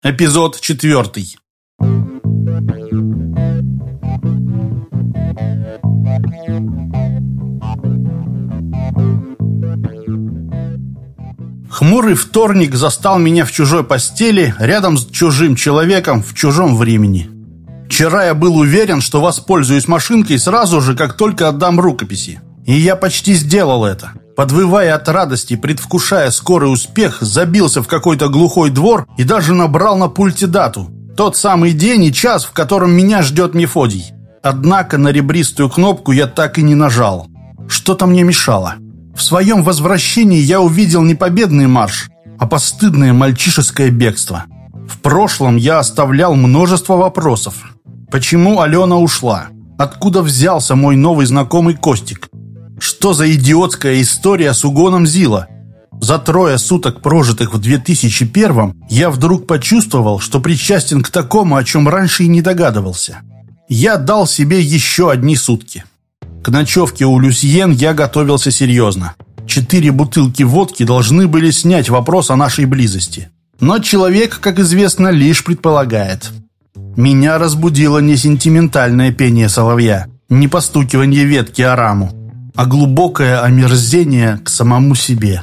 Эпизод четвертый. Хмурый вторник застал меня в чужой постели, рядом с чужим человеком в чужом времени. Вчера я был уверен, что воспользуюсь машинкой сразу же, как только отдам рукописи. И я почти сделал это. Подвывая от радости, предвкушая скорый успех, забился в какой-то глухой двор и даже набрал на пульте дату. Тот самый день и час, в котором меня ждет Мефодий. Однако на ребристую кнопку я так и не нажал. Что-то мне мешало. В своем возвращении я увидел не победный марш, а постыдное мальчишеское бегство. В прошлом я оставлял множество вопросов. Почему Алена ушла? Откуда взялся мой новый знакомый Костик? Что за идиотская история с угоном Зила? За трое суток, прожитых в 2001-м, я вдруг почувствовал, что причастен к такому, о чем раньше и не догадывался. Я дал себе еще одни сутки. К ночевке у Люсьен я готовился серьезно. Четыре бутылки водки должны были снять вопрос о нашей близости. Но человек, как известно, лишь предполагает. Меня разбудило не сентиментальное пение соловья, не постукивание ветки о раму, а глубокое омерзение к самому себе.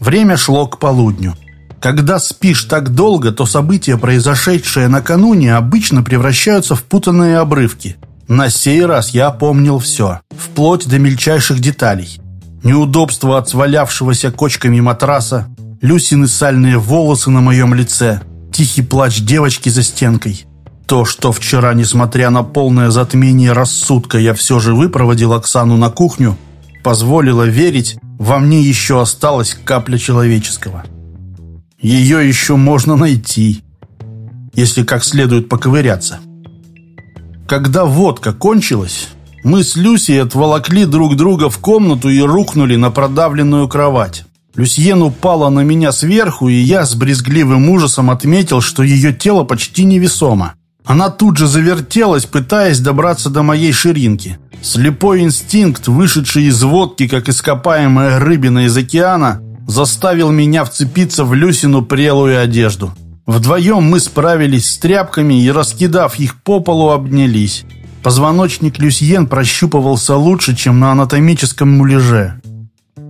Время шло к полудню. Когда спишь так долго, то события, произошедшие накануне, обычно превращаются в путанные обрывки. На сей раз я помнил все, вплоть до мельчайших деталей. Неудобство от свалявшегося кочками матраса, Люсины сальные волосы на моем лице, тихий плач девочки за стенкой. То, что вчера, несмотря на полное затмение рассудка, я все же выпроводил Оксану на кухню, позволило верить, во мне еще осталась капля человеческого. Ее еще можно найти, если как следует поковыряться. Когда водка кончилась, мы с Люсей отволокли друг друга в комнату и рухнули на продавленную кровать. Люсьен упала на меня сверху, и я с брезгливым ужасом отметил, что ее тело почти невесомо. Она тут же завертелась, пытаясь добраться до моей ширинки. Слепой инстинкт, вышедший из водки, как ископаемая рыбина из океана, заставил меня вцепиться в Люсину прелую одежду. Вдвоем мы справились с тряпками и, раскидав их по полу, обнялись. Позвоночник Люсьен прощупывался лучше, чем на анатомическом муляже.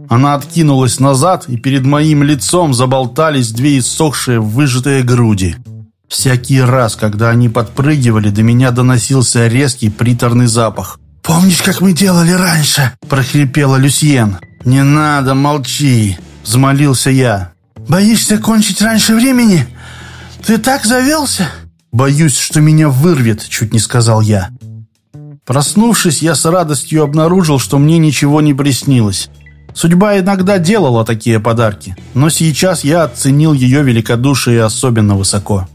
Она откинулась назад, и перед моим лицом заболтались две иссохшие выжатые груди. Всякий раз, когда они подпрыгивали, до меня доносился резкий приторный запах. «Помнишь, как мы делали раньше?» – прохрипела Люсьен. «Не надо, молчи!» – взмолился я. «Боишься кончить раньше времени? Ты так завелся?» «Боюсь, что меня вырвет», – чуть не сказал я. Проснувшись, я с радостью обнаружил, что мне ничего не приснилось. Судьба иногда делала такие подарки, но сейчас я оценил ее великодушие особенно высоко.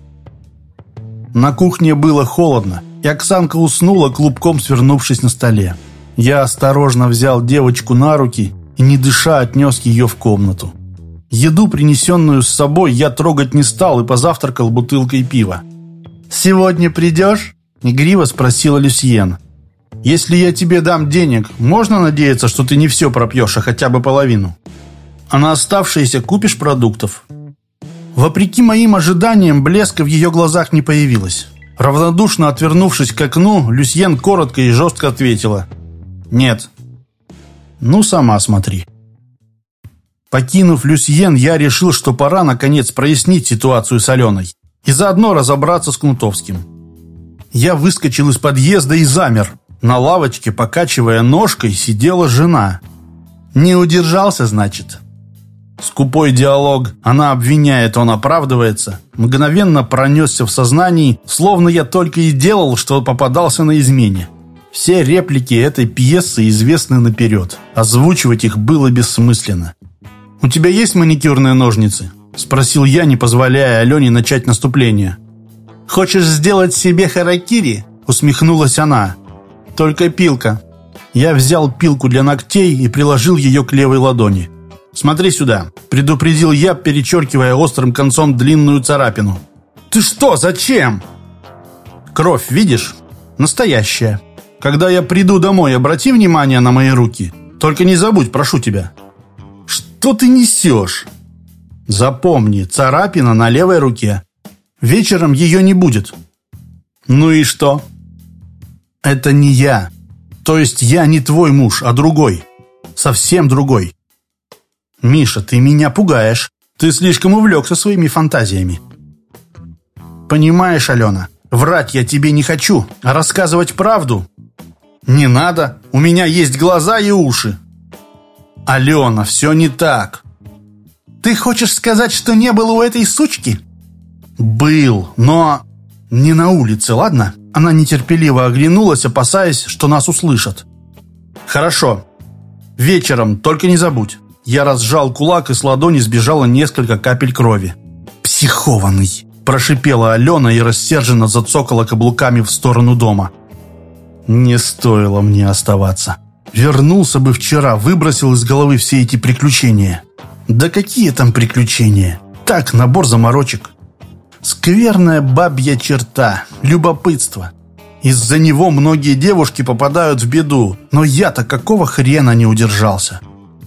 На кухне было холодно, и Оксанка уснула, клубком свернувшись на столе. Я осторожно взял девочку на руки и, не дыша, отнес ее в комнату. Еду, принесенную с собой, я трогать не стал и позавтракал бутылкой пива. «Сегодня придешь?» – игриво спросила Люсьен. «Если я тебе дам денег, можно надеяться, что ты не все пропьешь, а хотя бы половину? А на оставшиеся купишь продуктов?» Вопреки моим ожиданиям, блеска в ее глазах не появилось. Равнодушно отвернувшись к окну, Люсьен коротко и жестко ответила «Нет». «Ну, сама смотри». Покинув Люсьен, я решил, что пора, наконец, прояснить ситуацию с Аленой и заодно разобраться с Кнутовским. Я выскочил из подъезда и замер. На лавочке, покачивая ножкой, сидела жена. «Не удержался, значит?» Скупой диалог «она обвиняет, он оправдывается» мгновенно пронесся в сознании, словно я только и делал, что попадался на измене. Все реплики этой пьесы известны наперед. Озвучивать их было бессмысленно. «У тебя есть маникюрные ножницы?» – спросил я, не позволяя Алене начать наступление. «Хочешь сделать себе харакири?» – усмехнулась она. «Только пилка». Я взял пилку для ногтей и приложил ее к левой ладони. «Смотри сюда», — предупредил я, перечеркивая острым концом длинную царапину. «Ты что? Зачем?» «Кровь, видишь? Настоящая. Когда я приду домой, обрати внимание на мои руки. Только не забудь, прошу тебя». «Что ты несешь?» «Запомни, царапина на левой руке». Вечером ее не будет. Ну и что? Это не я. То есть я не твой муж, а другой. Совсем другой. Миша, ты меня пугаешь. Ты слишком увлекся своими фантазиями. Понимаешь, Алена, врать я тебе не хочу, а рассказывать правду не надо. У меня есть глаза и уши. Алена, все не так. Ты хочешь сказать, что не было у этой сучки? Был, но не на улице, ладно? Она нетерпеливо оглянулась, опасаясь, что нас услышат. Хорошо. Вечером, только не забудь. Я разжал кулак, и с ладони сбежало несколько капель крови. «Психованный!» – прошипела Алена и рассерженно зацокала каблуками в сторону дома. Не стоило мне оставаться. Вернулся бы вчера, выбросил из головы все эти приключения. Да какие там приключения? Так, набор заморочек. Скверная бабья черта, любопытство. Из-за него многие девушки попадают в беду, но я-то какого хрена не удержался?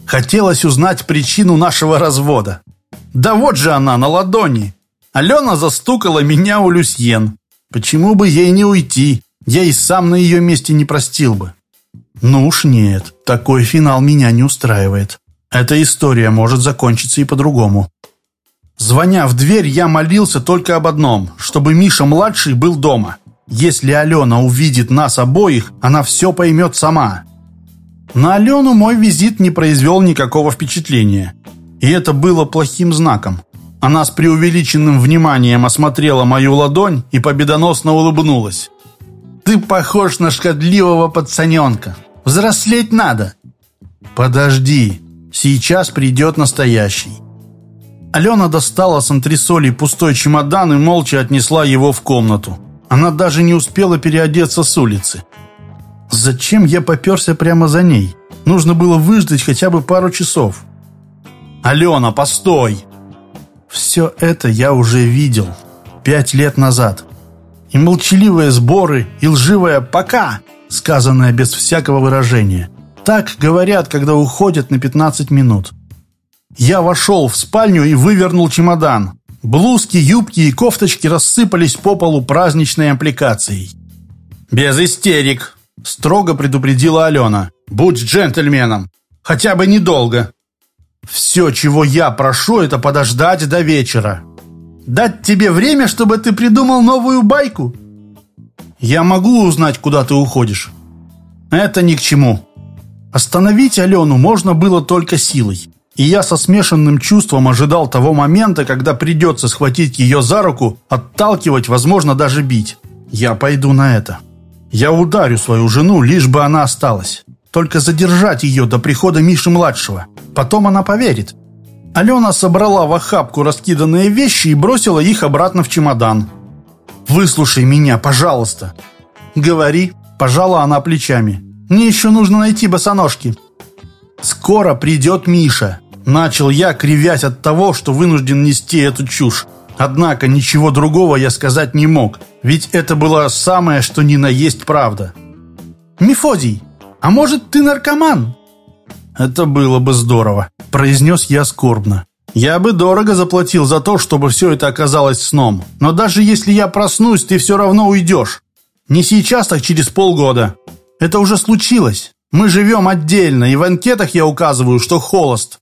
Хотелось узнать причину нашего развода. Да вот же она, на ладони. Алена застукала меня у Люсьен. Почему бы ей не уйти? Я и сам на ее месте не простил бы. Ну уж нет, такой финал меня не устраивает. Эта история может закончиться и по-другому. Звоня в дверь, я молился только об одном, чтобы Миша-младший был дома. Если Алена увидит нас обоих, она все поймет сама. На Алену мой визит не произвел никакого впечатления. И это было плохим знаком. Она с преувеличенным вниманием осмотрела мою ладонь и победоносно улыбнулась. «Ты похож на шкодливого пацаненка. Взрослеть надо». «Подожди, сейчас придет настоящий». Алена достала с антресолей пустой чемодан и молча отнесла его в комнату. Она даже не успела переодеться с улицы. Зачем я поперся прямо за ней? Нужно было выждать хотя бы пару часов. «Алена, постой!» Все это я уже видел. Пять лет назад. И молчаливые сборы, и лживое «пока», сказанное без всякого выражения. Так говорят, когда уходят на 15 минут. Я вошел в спальню и вывернул чемодан. Блузки, юбки и кофточки рассыпались по полу праздничной аппликацией. «Без истерик!» – строго предупредила Алена. «Будь джентльменом! Хотя бы недолго!» «Все, чего я прошу, это подождать до вечера!» «Дать тебе время, чтобы ты придумал новую байку?» «Я могу узнать, куда ты уходишь?» «Это ни к чему!» Остановить Алену можно было только силой. И я со смешанным чувством ожидал того момента, когда придется схватить ее за руку, отталкивать, возможно, даже бить. Я пойду на это. Я ударю свою жену, лишь бы она осталась. Только задержать ее до прихода Миши-младшего. Потом она поверит. Алена собрала в охапку раскиданные вещи и бросила их обратно в чемодан. «Выслушай меня, пожалуйста». «Говори», – пожала она плечами. «Мне еще нужно найти босоножки». «Скоро придет Миша. Начал я, кривясь от того, что вынужден нести эту чушь. Однако ничего другого я сказать не мог, ведь это было самое, что ни на есть правда. «Мефодий, а может, ты наркоман?» «Это было бы здорово», – произнес я скорбно. «Я бы дорого заплатил за то, чтобы все это оказалось сном. Но даже если я проснусь, ты все равно уйдешь. Не сейчас, так через полгода. Это уже случилось. Мы живем отдельно, и в анкетах я указываю, что холост.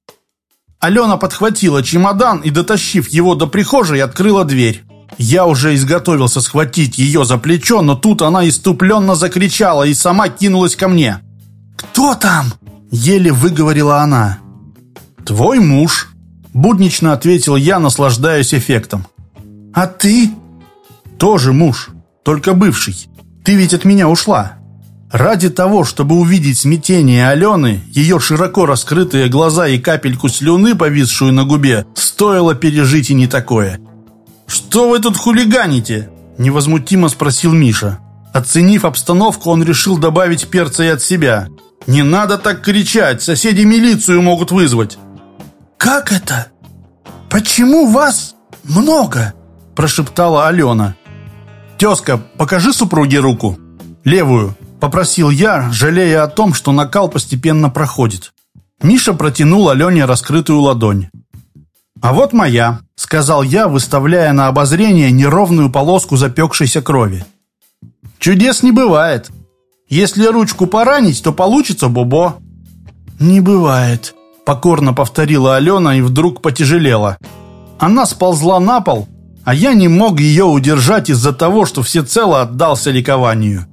Алена подхватила чемодан и, дотащив его до прихожей, открыла дверь. Я уже изготовился схватить ее за плечо, но тут она иступленно закричала и сама кинулась ко мне. «Кто там?» – еле выговорила она. «Твой муж», – буднично ответил я, наслаждаясь эффектом. «А ты?» «Тоже муж, только бывший. Ты ведь от меня ушла». Ради того, чтобы увидеть смятение Алены, ее широко раскрытые глаза и капельку слюны, повисшую на губе, стоило пережить и не такое. «Что вы тут хулиганите?» – невозмутимо спросил Миша. Оценив обстановку, он решил добавить перца и от себя. «Не надо так кричать, соседи милицию могут вызвать». «Как это? Почему вас много?» – прошептала Алена. «Тезка, покажи супруге руку. Левую». Попросил я, жалея о том, что накал постепенно проходит. Миша протянул Алене раскрытую ладонь. «А вот моя», — сказал я, выставляя на обозрение неровную полоску запекшейся крови. «Чудес не бывает. Если ручку поранить, то получится бобо». «Не бывает», — покорно повторила Алена и вдруг потяжелела. Она сползла на пол, а я не мог ее удержать из-за того, что всецело отдался ликованию.